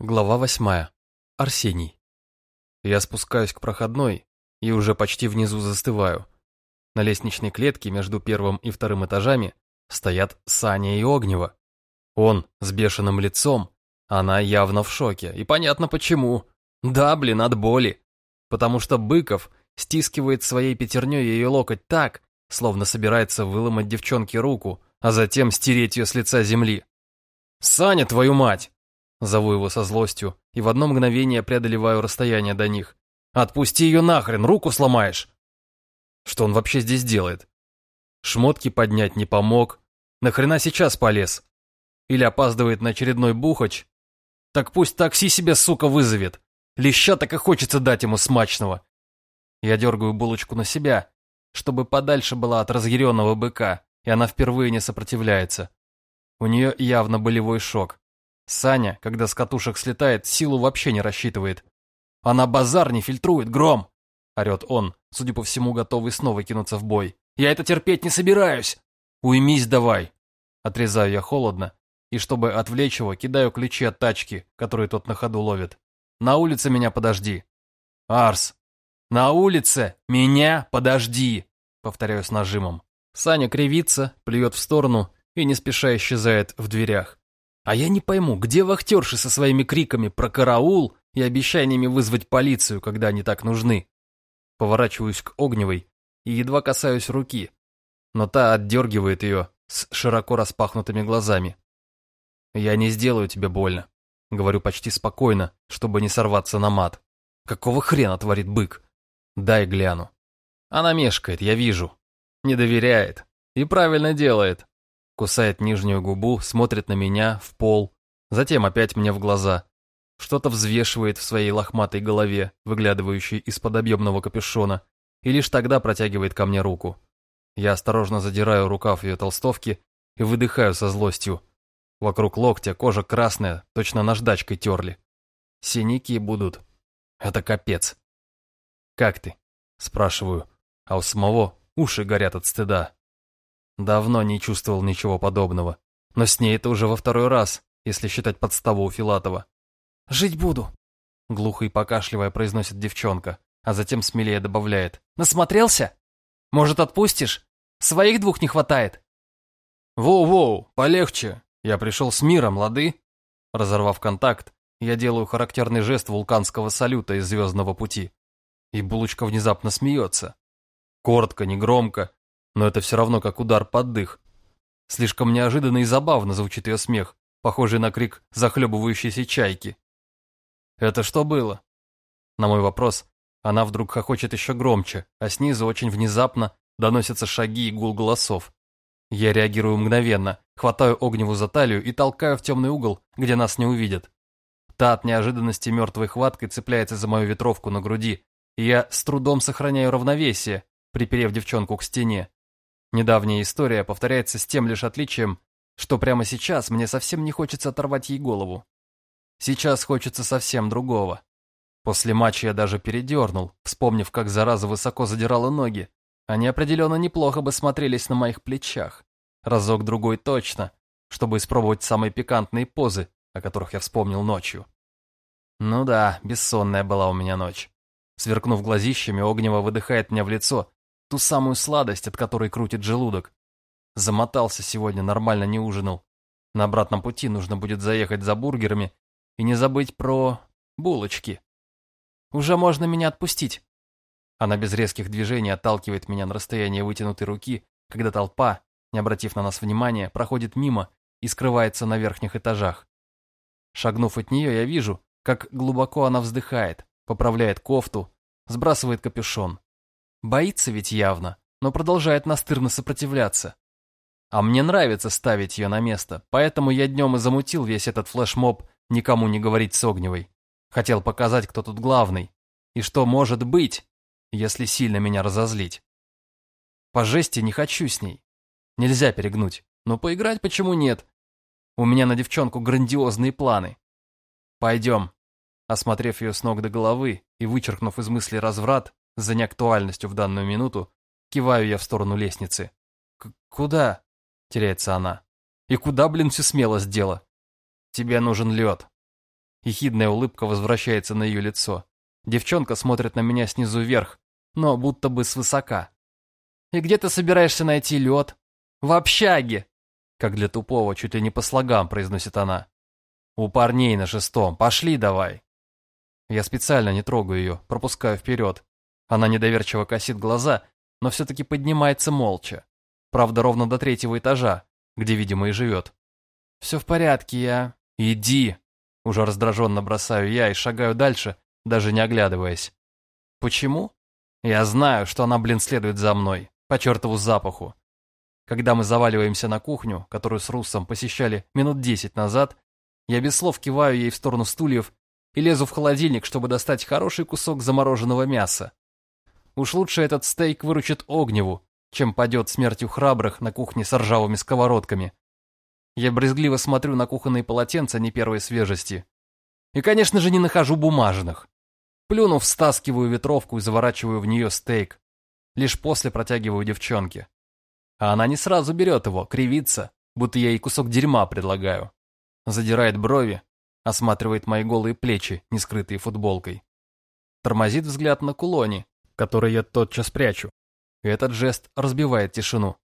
Глава восьмая. Арсений. Я спускаюсь к проходной и уже почти внизу застываю. На лестничной клетке между первым и вторым этажами стоят Саня и Огнева. Он с бешеным лицом, она явно в шоке, и понятно почему. Да, блин, от боли. Потому что Быков стискивает своей пятерней ее локоть так, словно собирается выломать девчонке руку, а затем стереть ее с лица земли. «Саня, твою мать!» Зову его со злостью и в одно мгновение преодолеваю расстояние до них. «Отпусти ее нахрен, руку сломаешь!» Что он вообще здесь делает? Шмотки поднять не помог. Нахрена сейчас полез? Или опаздывает на очередной бухач? Так пусть такси себе, сука, вызовет. Леща так и хочется дать ему смачного. Я дергаю булочку на себя, чтобы подальше была от разъяренного быка, и она впервые не сопротивляется. У нее явно болевой шок. Саня, когда с катушек слетает, силу вообще не рассчитывает. Она базар не фильтрует, гром! Орет он, судя по всему, готовый снова кинуться в бой. Я это терпеть не собираюсь! Уймись давай! Отрезаю я холодно, и чтобы отвлечь его, кидаю ключи от тачки, которые тот на ходу ловит. На улице меня подожди. Арс! На улице меня подожди! Повторяю с нажимом. Саня кривится, плюет в сторону и не спеша исчезает в дверях. А я не пойму, где вахтерши со своими криками про караул и обещаниями вызвать полицию, когда они так нужны? Поворачиваюсь к Огневой и едва касаюсь руки, но та отдергивает ее с широко распахнутыми глазами. «Я не сделаю тебе больно», — говорю почти спокойно, чтобы не сорваться на мат. «Какого хрена творит бык? Дай гляну». Она мешкает, я вижу. Не доверяет. И правильно делает кусает нижнюю губу, смотрит на меня, в пол, затем опять мне в глаза. Что-то взвешивает в своей лохматой голове, выглядывающей из-под объемного капюшона, и лишь тогда протягивает ко мне руку. Я осторожно задираю рукав ее толстовки и выдыхаю со злостью. Вокруг локтя кожа красная, точно наждачкой терли. Синяки будут. Это капец. «Как ты?» – спрашиваю, а у самого уши горят от стыда. Давно не чувствовал ничего подобного. Но с ней это уже во второй раз, если считать подставу у Филатова. «Жить буду», — глухо и покашливая произносит девчонка, а затем смелее добавляет. «Насмотрелся? Может, отпустишь? Своих двух не хватает». «Воу-воу, полегче. Я пришел с миром, лады?» Разорвав контакт, я делаю характерный жест вулканского салюта из «Звездного пути». И булочка внезапно смеется. Коротко, негромко, но это все равно как удар под дых. Слишком неожиданно и забавно звучит ее смех, похожий на крик захлебывающейся чайки. «Это что было?» На мой вопрос она вдруг хохочет еще громче, а снизу очень внезапно доносятся шаги и гул голосов. Я реагирую мгновенно, хватаю Огневу за талию и толкаю в темный угол, где нас не увидят. Та от неожиданности мертвой хваткой цепляется за мою ветровку на груди, и я с трудом сохраняю равновесие, приперев девчонку к стене. Недавняя история повторяется с тем лишь отличием, что прямо сейчас мне совсем не хочется оторвать ей голову. Сейчас хочется совсем другого. После матча я даже передернул, вспомнив, как зараза высоко задирала ноги. Они определенно неплохо бы смотрелись на моих плечах. Разок-другой точно, чтобы испробовать самые пикантные позы, о которых я вспомнил ночью. Ну да, бессонная была у меня ночь. Сверкнув глазищами, Огнева выдыхает мне в лицо, Ту самую сладость, от которой крутит желудок. Замотался сегодня, нормально не ужинал. На обратном пути нужно будет заехать за бургерами и не забыть про булочки. Уже можно меня отпустить. Она без резких движений отталкивает меня на расстояние вытянутой руки, когда толпа, не обратив на нас внимания, проходит мимо и скрывается на верхних этажах. Шагнув от нее, я вижу, как глубоко она вздыхает, поправляет кофту, сбрасывает капюшон. Боится ведь явно, но продолжает настырно сопротивляться. А мне нравится ставить ее на место, поэтому я днем и замутил весь этот флешмоб никому не говорить с Огневой. Хотел показать, кто тут главный, и что может быть, если сильно меня разозлить. По жести не хочу с ней. Нельзя перегнуть, но поиграть почему нет? У меня на девчонку грандиозные планы. Пойдем. Осмотрев ее с ног до головы и вычеркнув из мысли разврат, за неактуальностью в данную минуту, киваю я в сторону лестницы. «Куда?» — теряется она. «И куда, блин, все смело сделала?» «Тебе нужен лед». Ехидная улыбка возвращается на ее лицо. Девчонка смотрит на меня снизу вверх, но будто бы свысока. «И где ты собираешься найти лед?» «В общаге!» Как для тупого, чуть ли не по слогам, произносит она. «У парней на шестом. Пошли давай!» Я специально не трогаю ее, пропускаю вперед. Она недоверчиво косит глаза, но все-таки поднимается молча. Правда, ровно до третьего этажа, где, видимо, и живет. «Все в порядке, я...» «Иди!» Уже раздраженно бросаю я и шагаю дальше, даже не оглядываясь. Почему? Я знаю, что она, блин, следует за мной, по чертову запаху. Когда мы заваливаемся на кухню, которую с Руссом посещали минут десять назад, я без слов киваю ей в сторону стульев и лезу в холодильник, чтобы достать хороший кусок замороженного мяса. Уж лучше этот стейк выручит Огневу, чем падет смертью храбрых на кухне с ржавыми сковородками. Я брезгливо смотрю на кухонные полотенца не первой свежести. И, конечно же, не нахожу бумажных. Плюнув, стаскиваю ветровку и заворачиваю в нее стейк. Лишь после протягиваю девчонке. А она не сразу берет его, кривится, будто я ей кусок дерьма предлагаю. Задирает брови, осматривает мои голые плечи, не скрытые футболкой. Тормозит взгляд на кулоне, который я тотчас прячу. Этот жест разбивает тишину.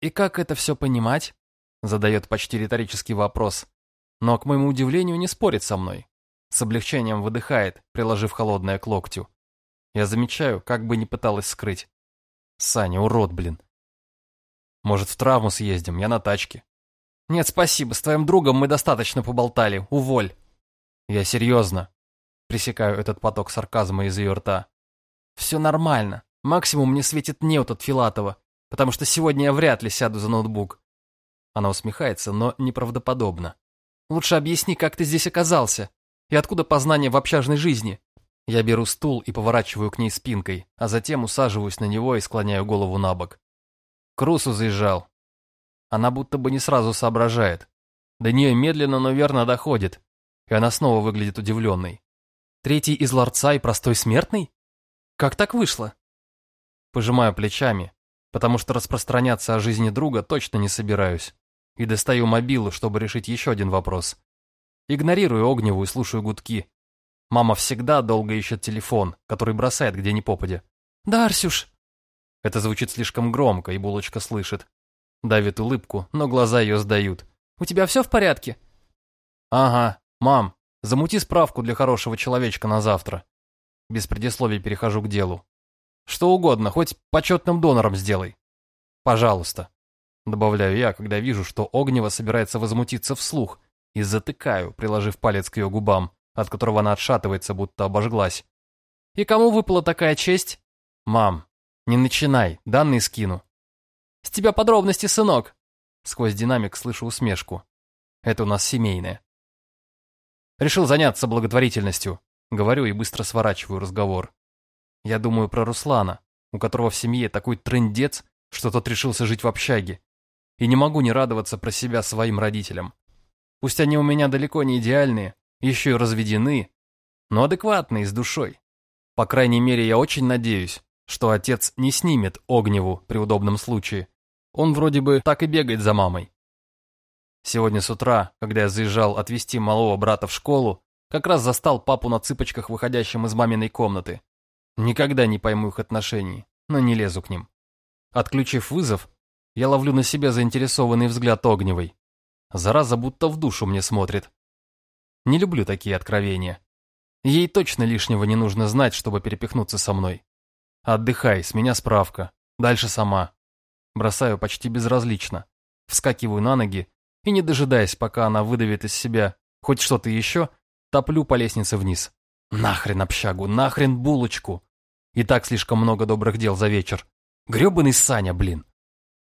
«И как это все понимать?» Задает почти риторический вопрос. Но, к моему удивлению, не спорит со мной. С облегчением выдыхает, приложив холодное к локтю. Я замечаю, как бы ни пыталась скрыть. Саня, урод, блин. Может, в травму съездим, я на тачке. Нет, спасибо, с твоим другом мы достаточно поболтали, уволь. Я серьезно. Пресекаю этот поток сарказма из ее рта. Все нормально. Максимум мне светит неуд от Филатова, потому что сегодня я вряд ли сяду за ноутбук. Она усмехается, но неправдоподобно. Лучше объясни, как ты здесь оказался, и откуда познание в общажной жизни. Я беру стул и поворачиваю к ней спинкой, а затем усаживаюсь на него и склоняю голову на бок. К Русу заезжал. Она будто бы не сразу соображает. До нее медленно, но верно доходит, и она снова выглядит удивленной. Третий из ларца и простой смертный? Как так вышло? Пожимаю плечами, потому что распространяться о жизни друга точно не собираюсь и достаю мобилу, чтобы решить еще один вопрос. Игнорирую огневую и слушаю гудки. Мама всегда долго ищет телефон, который бросает где ни попадя. «Да, Арсюш!» Это звучит слишком громко, и булочка слышит. Давит улыбку, но глаза ее сдают. «У тебя все в порядке?» «Ага, мам, замути справку для хорошего человечка на завтра». Без предисловий перехожу к делу. «Что угодно, хоть почетным донором сделай. Пожалуйста». Добавляю я, когда вижу, что Огнева собирается возмутиться вслух, и затыкаю, приложив палец к ее губам, от которого она отшатывается, будто обожглась. «И кому выпала такая честь?» «Мам, не начинай, данные скину». «С тебя подробности, сынок!» Сквозь динамик слышу усмешку. «Это у нас семейное». «Решил заняться благотворительностью», — говорю и быстро сворачиваю разговор. Я думаю про Руслана, у которого в семье такой трындец, что тот решился жить в общаге, и не могу не радоваться про себя своим родителям. Пусть они у меня далеко не идеальные, еще и разведены, но адекватные, с душой. По крайней мере, я очень надеюсь, что отец не снимет Огневу при удобном случае. Он вроде бы так и бегает за мамой. Сегодня с утра, когда я заезжал отвезти малого брата в школу, как раз застал папу на цыпочках, выходящим из маминой комнаты. Никогда не пойму их отношений, но не лезу к ним. Отключив вызов, я ловлю на себя заинтересованный взгляд Огневой. Зараза будто в душу мне смотрит. Не люблю такие откровения. Ей точно лишнего не нужно знать, чтобы перепихнуться со мной. Отдыхай, с меня справка. Дальше сама. Бросаю почти безразлично. Вскакиваю на ноги и, не дожидаясь, пока она выдавит из себя хоть что-то еще, топлю по лестнице вниз. Нахрен общагу, нахрен булочку. И так слишком много добрых дел за вечер. Гребаный Саня, блин.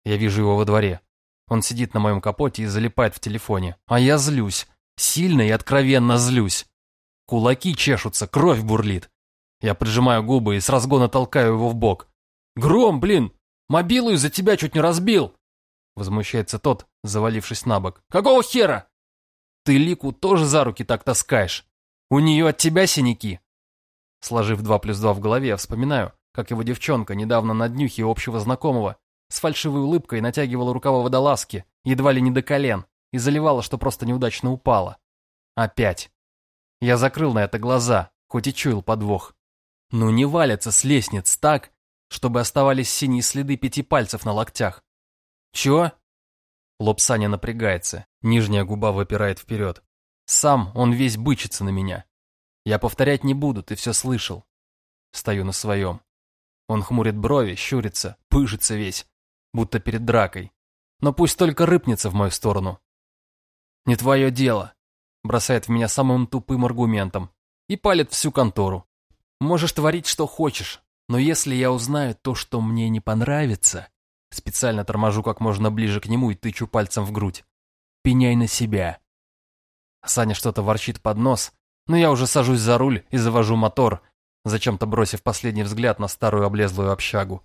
Я вижу его во дворе. Он сидит на моем капоте и залипает в телефоне. А я злюсь. Сильно и откровенно злюсь. Кулаки чешутся, кровь бурлит. Я прижимаю губы и с разгона толкаю его в бок. «Гром, блин! Мобилу из-за тебя чуть не разбил!» Возмущается тот, завалившись на бок. «Какого хера?» «Ты Лику тоже за руки так таскаешь. У нее от тебя синяки». Сложив два плюс два в голове, я вспоминаю, как его девчонка недавно на днюхе общего знакомого с фальшивой улыбкой натягивала рукава водолазки, едва ли не до колен, и заливала, что просто неудачно упала. Опять. Я закрыл на это глаза, хоть и чуял подвох. Ну не валятся с лестниц так, чтобы оставались синие следы пяти пальцев на локтях. Чё? Лоб Саня напрягается, нижняя губа выпирает вперед. Сам он весь бычится на меня. Я повторять не буду, ты все слышал. Стою на своем. Он хмурит брови, щурится, пыжится весь, будто перед дракой. Но пусть только рыпнется в мою сторону. «Не твое дело», — бросает в меня самым тупым аргументом и палит всю контору. «Можешь творить, что хочешь, но если я узнаю то, что мне не понравится...» Специально торможу как можно ближе к нему и тычу пальцем в грудь. «Пеняй на себя». Саня что-то ворчит под нос, но я уже сажусь за руль и завожу мотор, зачем-то бросив последний взгляд на старую облезлую общагу.